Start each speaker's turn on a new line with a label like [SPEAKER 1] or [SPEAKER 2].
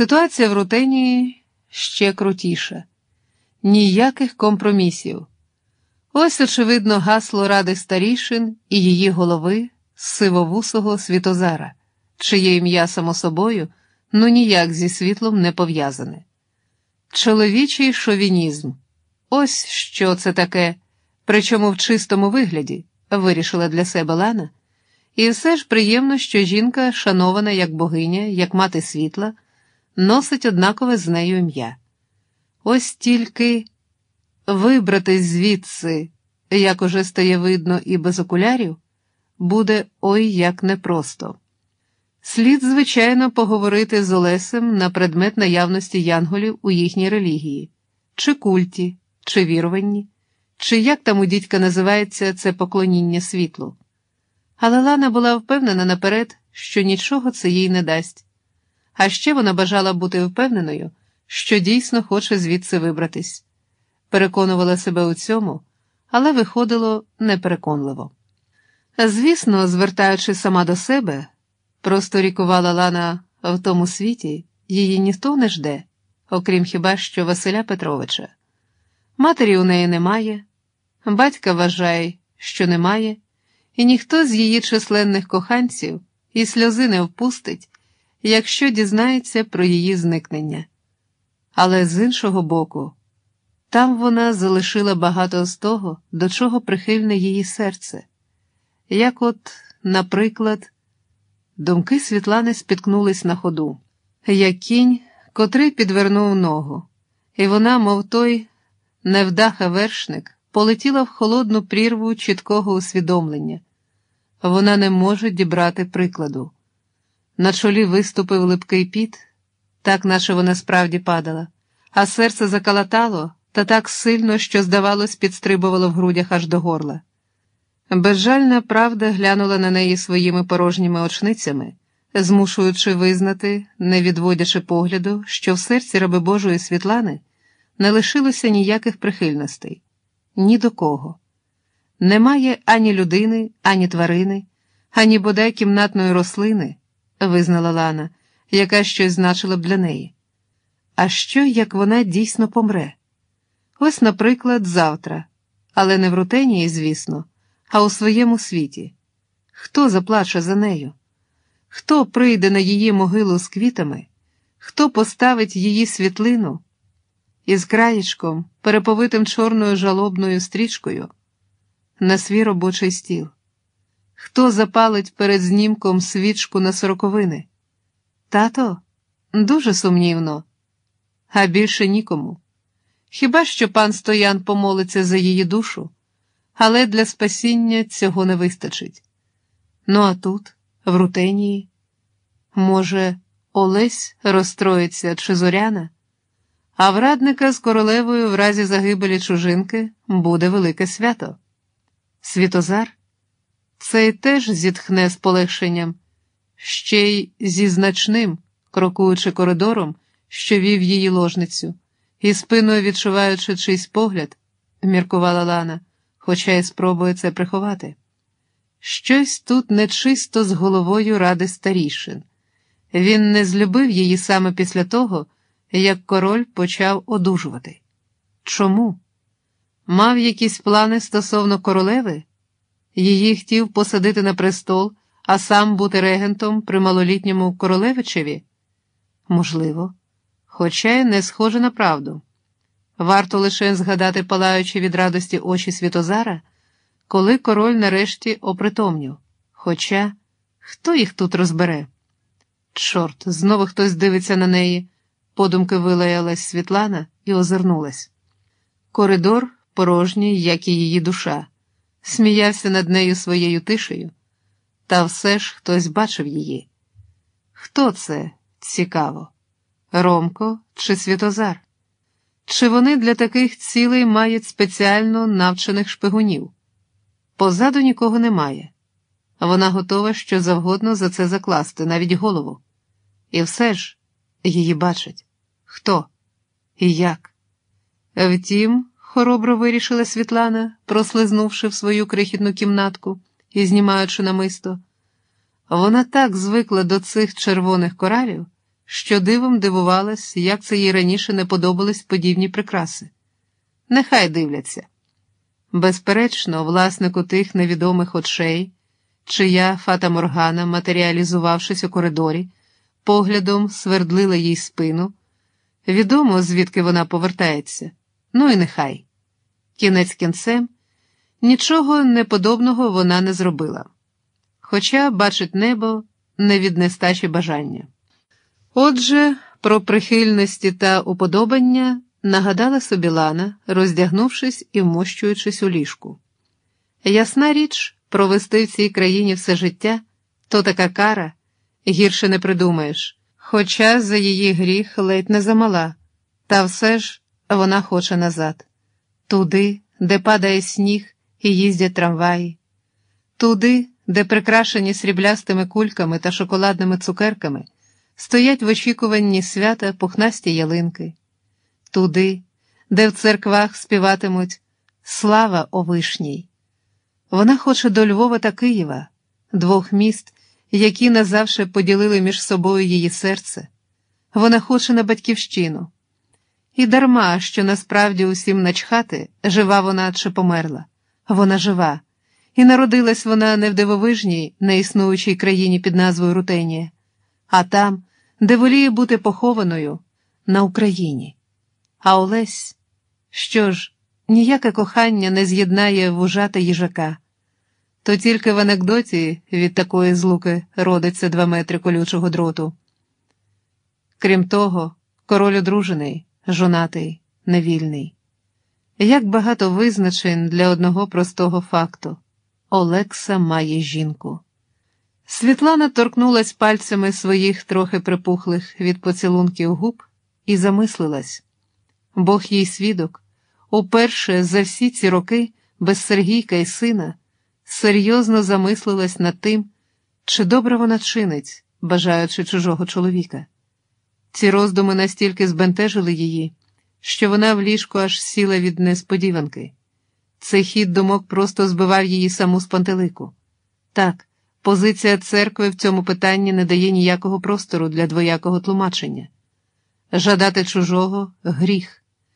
[SPEAKER 1] Ситуація в рутенії ще крутіша, ніяких компромісів. Ось, очевидно, гасло ради старішин і її голови сивовусого Світозара, чиє ім'я, само собою, ну ніяк зі світлом не пов'язане. Чоловічий шовінізм. Ось що це таке, причому в чистому вигляді, вирішила для себе Лана. І все ж приємно, що жінка, шанована як богиня, як мати світла, носить однакове з нею ім'я. Ось тільки вибратись звідси, як уже стає видно і без окулярів, буде ой як непросто. Слід, звичайно, поговорити з Олесем на предмет наявності янголів у їхній релігії, чи культі, чи віруванні, чи як там у дідька називається це поклоніння світлу. Але Лана була впевнена наперед, що нічого це їй не дасть. А ще вона бажала бути впевненою, що дійсно хоче звідси вибратись. Переконувала себе у цьому, але виходило непереконливо. Звісно, звертаючи сама до себе, просто рікувала Лана в тому світі, її ніхто не жде, окрім хіба що Василя Петровича. Матері у неї немає, батька вважає, що немає, і ніхто з її численних коханців і сльози не впустить, якщо дізнається про її зникнення. Але з іншого боку, там вона залишила багато з того, до чого прихильне її серце. Як от, наприклад, думки Світлани спіткнулись на ходу, як кінь, котрий підвернув ногу, і вона, мов той невдаха вершник, полетіла в холодну прірву чіткого усвідомлення. Вона не може дібрати прикладу. На чолі виступив липкий піт, так наче вона справді падала, а серце закалатало та так сильно, що, здавалось, підстрибувало в грудях аж до горла. Безжальна правда глянула на неї своїми порожніми очницями, змушуючи визнати, не відводячи погляду, що в серці раби Божої Світлани не лишилося ніяких прихильностей, ні до кого. Немає ані людини, ані тварини, ані бодай кімнатної рослини, визнала Лана, яка щось значила б для неї. А що, як вона дійсно помре? Ось, наприклад, завтра, але не в рутенії, звісно, а у своєму світі. Хто заплаче за нею? Хто прийде на її могилу з квітами, хто поставить її світлину із краєчком, переповитим чорною жалобною стрічкою на свій робочий стіл? Хто запалить перед знімком свічку на сороковини? Тато? Дуже сумнівно, а більше нікому. Хіба що пан Стоян помолиться за її душу, але для спасіння цього не вистачить. Ну а тут, в рутенії, може, Олесь розстроїться чи зоряна, а в радника з королевою в разі загибелі чужинки буде велике свято. Світозар цей теж зітхне з полегшенням, ще й зі значним, крокуючи коридором, що вів її ложницю і спиною відчуваючи чийсь погляд, міркувала Лана, хоча й спробує це приховати. Щось тут нечисто з головою ради старішин. Він не злюбив її саме після того, як король почав одужувати. Чому? Мав якісь плани стосовно королеви? Її хотів посадити на престол, а сам бути регентом при малолітньому королевичеві? Можливо хоча й не схоже на правду. Варто лише згадати палаючи від радості очі Світозара, коли король нарешті опритомнів. Хоча хто їх тут розбере? Чорт, знову хтось дивиться на неї, подумки вилаялась Світлана і озирнулась. Коридор порожній, як і її душа, сміявся над нею своєю тишею, та все ж хтось бачив її. Хто це цікаво? Ромко чи Світозар? Чи вони для таких цілей мають спеціально навчених шпигунів? Позаду нікого немає. Вона готова що завгодно за це закласти, навіть голову. І все ж її бачать хто і як. Втім, хоробро вирішила Світлана, прослизнувши в свою крихітну кімнатку і знімаючи намисто, вона так звикла до цих червоних коралів що дивом дивувалась, як це їй раніше не подобались подібні прикраси. Нехай дивляться. Безперечно, власнику тих невідомих очей, чия Фата Моргана, матеріалізувавшись у коридорі, поглядом свердлила їй спину. Відомо, звідки вона повертається. Ну і нехай. Кінець кінцем нічого неподобного вона не зробила. Хоча бачить небо не від нестачі бажання. Отже, про прихильності та уподобання нагадала собі Лана, роздягнувшись і вмощуючись у ліжку. Ясна річ, провести в цій країні все життя то така кара, гірше не придумаєш, хоча за її гріх ледь не замала, та все ж вона хоче назад, туди, де падає сніг і їздять трамваї, туди, де прикрашені сріблястими кульками та шоколадними цукерками стоять в очікуванні свята пухнасті ялинки, туди, де в церквах співатимуть Слава о вишній. Вона хоче до Львова та Києва, двох міст, які назавше поділили між собою її серце. Вона хоче на батьківщину. І дарма, що насправді усім начхати, жива вона чи померла. Вона жива, і народилась вона не в дивовижній, неіснуючій країні під назвою Рутенія, а там, де воліє бути похованою на Україні. А Олесь, що ж, ніяке кохання не з'єднає вужа та їжака. То тільки в анекдоті від такої злуки родиться два метри колючого дроту. Крім того, король одружений, жонатий, невільний. Як багато визначень для одного простого факту Олекса має жінку. Світлана торкнулась пальцями своїх трохи припухлих від поцілунків губ і замислилась. Бог їй свідок, уперше за всі ці роки без Сергійка і сина серйозно замислилась над тим, чи добре вона чинить, бажаючи чужого чоловіка. Ці роздуми настільки збентежили її, що вона в ліжку аж сіла від несподіванки. Цей хід думок просто збивав її саму з пантелику. Так, позиція церкви в цьому питанні не дає ніякого простору для двоякого тлумачення. Жадати чужого гріх,